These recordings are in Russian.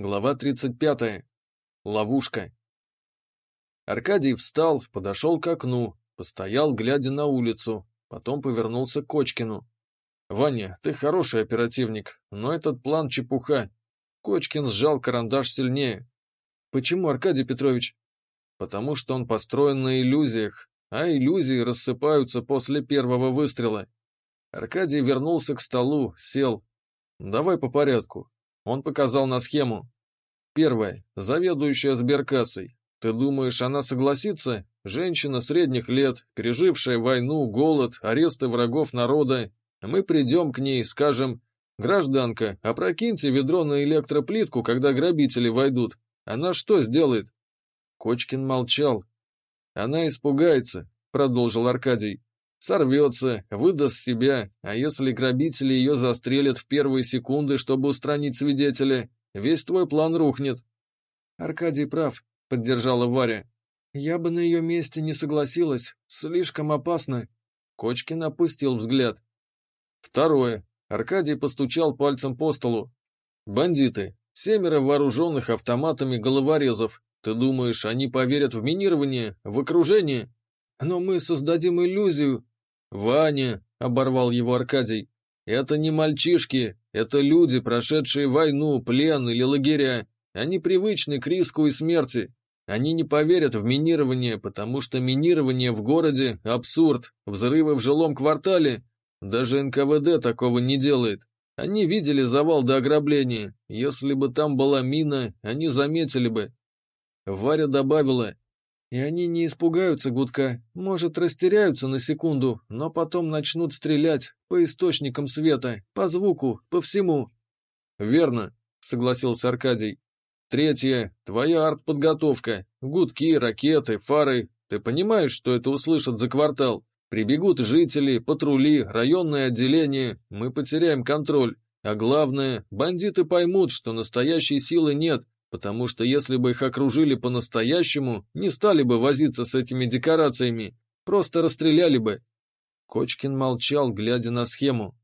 Глава 35. Ловушка. Аркадий встал, подошел к окну, постоял, глядя на улицу, потом повернулся к Кочкину. «Ваня, ты хороший оперативник, но этот план чепуха». Кочкин сжал карандаш сильнее. «Почему, Аркадий Петрович?» «Потому что он построен на иллюзиях, а иллюзии рассыпаются после первого выстрела». Аркадий вернулся к столу, сел. «Давай по порядку». Он показал на схему. Первое. Заведующая сберкассой. Ты думаешь, она согласится? Женщина средних лет, пережившая войну, голод, аресты врагов народа. Мы придем к ней, скажем, «Гражданка, опрокиньте ведро на электроплитку, когда грабители войдут. Она что сделает?» Кочкин молчал. «Она испугается», — продолжил Аркадий. «Сорвется, выдаст себя, а если грабители ее застрелят в первые секунды, чтобы устранить свидетеля, весь твой план рухнет». «Аркадий прав», — поддержала Варя. «Я бы на ее месте не согласилась. Слишком опасно». Кочкин опустил взгляд. Второе. Аркадий постучал пальцем по столу. «Бандиты. Семеро вооруженных автоматами головорезов. Ты думаешь, они поверят в минирование, в окружение? Но мы создадим иллюзию». «Ваня», — оборвал его Аркадий, — «это не мальчишки, это люди, прошедшие войну, плен или лагеря. Они привычны к риску и смерти. Они не поверят в минирование, потому что минирование в городе – абсурд, взрывы в жилом квартале. Даже НКВД такого не делает. Они видели завал до ограбления. Если бы там была мина, они заметили бы. Варя добавила, и они не испугаются гудка, может, растеряются на секунду, но потом начнут стрелять по источникам света, по звуку, по всему. Верно, согласился Аркадий. Третье. Твоя артподготовка. Гудки, ракеты, фары. Ты понимаешь, что это услышат за квартал? Прибегут жители, патрули, районное отделение. Мы потеряем контроль. А главное, бандиты поймут, что настоящей силы нет, потому что если бы их окружили по-настоящему, не стали бы возиться с этими декорациями, просто расстреляли бы. Кочкин молчал, глядя на схему.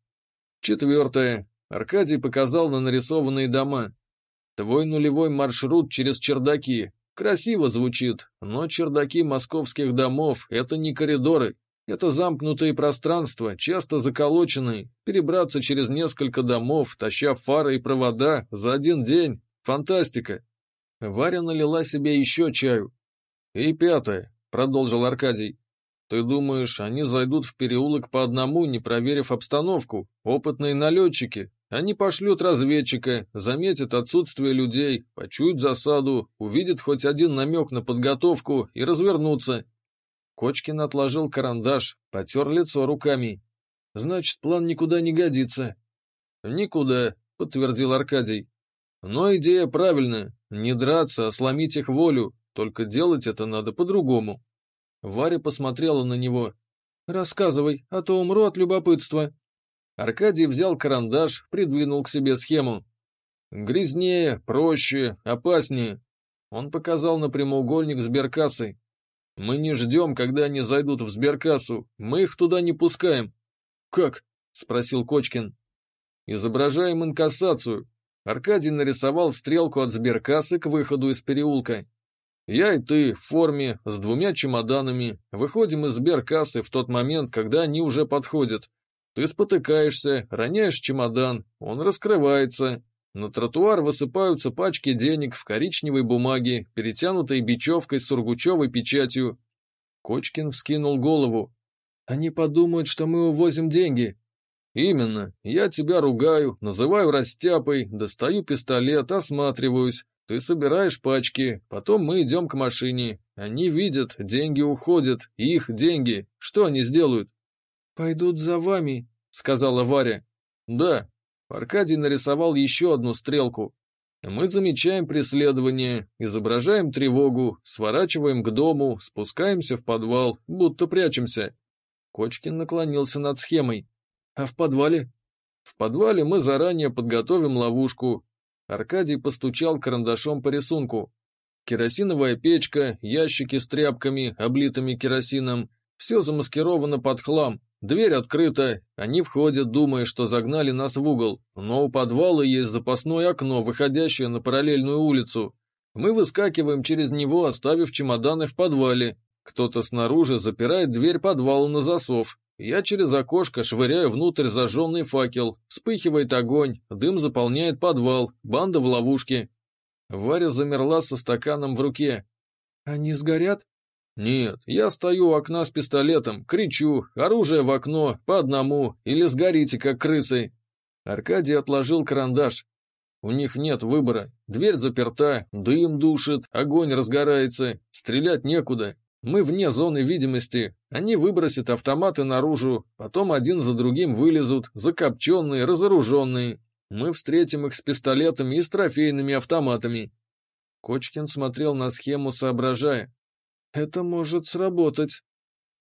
Четвертое. Аркадий показал на нарисованные дома. Твой нулевой маршрут через чердаки. Красиво звучит, но чердаки московских домов — это не коридоры. Это замкнутые пространства, часто заколоченные. Перебраться через несколько домов, таща фары и провода, за один день. Фантастика. Варя налила себе еще чаю. И пятое, продолжил Аркадий. Ты думаешь, они зайдут в переулок по одному, не проверив обстановку? Опытные налетчики, они пошлют разведчика, заметят отсутствие людей, почуют засаду, увидят хоть один намек на подготовку и развернутся. Кочкин отложил карандаш, потер лицо руками. Значит, план никуда не годится. Никуда, подтвердил Аркадий. Но идея правильная. Не драться, а сломить их волю. Только делать это надо по-другому. Варя посмотрела на него. «Рассказывай, а то умру от любопытства». Аркадий взял карандаш, придвинул к себе схему. «Грязнее, проще, опаснее». Он показал на прямоугольник сберкассы. «Мы не ждем, когда они зайдут в сберкассу. Мы их туда не пускаем». «Как?» — спросил Кочкин. «Изображаем инкассацию». Аркадий нарисовал стрелку от сберкассы к выходу из переулка. Я и ты в форме, с двумя чемоданами, выходим из сберкассы в тот момент, когда они уже подходят. Ты спотыкаешься, роняешь чемодан, он раскрывается. На тротуар высыпаются пачки денег в коричневой бумаге, перетянутой бечевкой с сургучевой печатью. Кочкин вскинул голову. «Они подумают, что мы увозим деньги». «Именно. Я тебя ругаю, называю растяпой, достаю пистолет, осматриваюсь. Ты собираешь пачки, потом мы идем к машине. Они видят, деньги уходят, их деньги. Что они сделают?» «Пойдут за вами», — сказала Варя. «Да». Аркадий нарисовал еще одну стрелку. Мы замечаем преследование, изображаем тревогу, сворачиваем к дому, спускаемся в подвал, будто прячемся. Кочкин наклонился над схемой. А в подвале? В подвале мы заранее подготовим ловушку. Аркадий постучал карандашом по рисунку. Керосиновая печка, ящики с тряпками, облитыми керосином. Все замаскировано под хлам, Дверь открыта, они входят, думая, что загнали нас в угол, но у подвала есть запасное окно, выходящее на параллельную улицу. Мы выскакиваем через него, оставив чемоданы в подвале. Кто-то снаружи запирает дверь подвала на засов. Я через окошко швыряю внутрь зажженный факел. Вспыхивает огонь, дым заполняет подвал, банда в ловушке. Варя замерла со стаканом в руке. «Они сгорят?» «Нет, я стою у окна с пистолетом, кричу, оружие в окно, по одному, или сгорите, как крысы». Аркадий отложил карандаш. У них нет выбора. Дверь заперта, дым душит, огонь разгорается, стрелять некуда. Мы вне зоны видимости. Они выбросят автоматы наружу, потом один за другим вылезут, закопченные, разоруженные. Мы встретим их с пистолетами и с трофейными автоматами. Кочкин смотрел на схему, соображая. Это может сработать.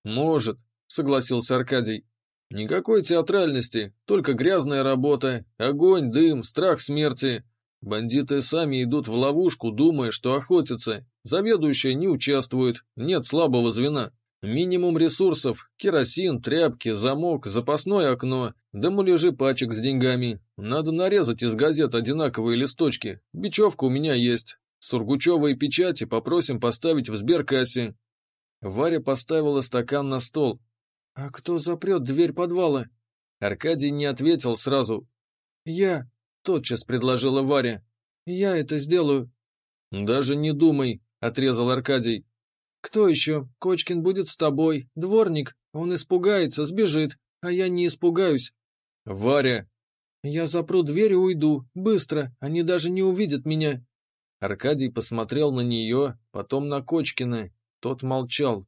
Может, согласился Аркадий. Никакой театральности, только грязная работа, огонь, дым, страх смерти. Бандиты сами идут в ловушку, думая, что охотятся. Заведующая не участвует, нет слабого звена. Минимум ресурсов, керосин, тряпки, замок, запасное окно, да муляжи пачек с деньгами. Надо нарезать из газет одинаковые листочки. Бечевка у меня есть. Сургучевые печати попросим поставить в сберкассе. Варя поставила стакан на стол. «А кто запрет дверь подвала?» Аркадий не ответил сразу. «Я», — тотчас предложила Варя. «Я это сделаю». «Даже не думай», — отрезал Аркадий. «Кто еще? Кочкин будет с тобой. Дворник. Он испугается, сбежит. А я не испугаюсь». «Варя». «Я запру дверь и уйду. Быстро. Они даже не увидят меня». Аркадий посмотрел на нее, потом на Кочкина. Тот молчал.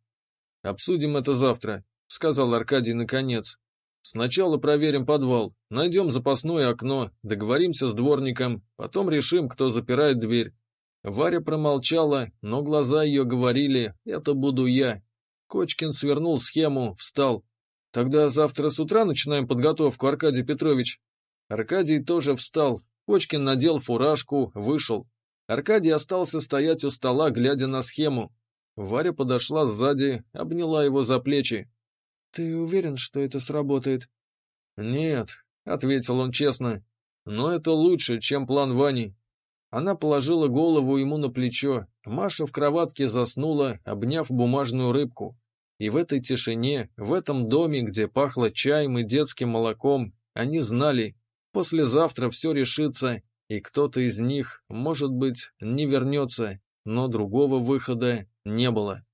«Обсудим это завтра», — сказал Аркадий наконец. «Сначала проверим подвал, найдем запасное окно, договоримся с дворником, потом решим, кто запирает дверь». Варя промолчала, но глаза ее говорили «это буду я». Кочкин свернул схему, встал. «Тогда завтра с утра начинаем подготовку, Аркадий Петрович». Аркадий тоже встал. Кочкин надел фуражку, вышел. Аркадий остался стоять у стола, глядя на схему. Варя подошла сзади, обняла его за плечи. «Ты уверен, что это сработает?» «Нет», — ответил он честно, — «но это лучше, чем план Вани». Она положила голову ему на плечо, Маша в кроватке заснула, обняв бумажную рыбку. И в этой тишине, в этом доме, где пахло чаем и детским молоком, они знали, послезавтра все решится, и кто-то из них, может быть, не вернется, но другого выхода не было.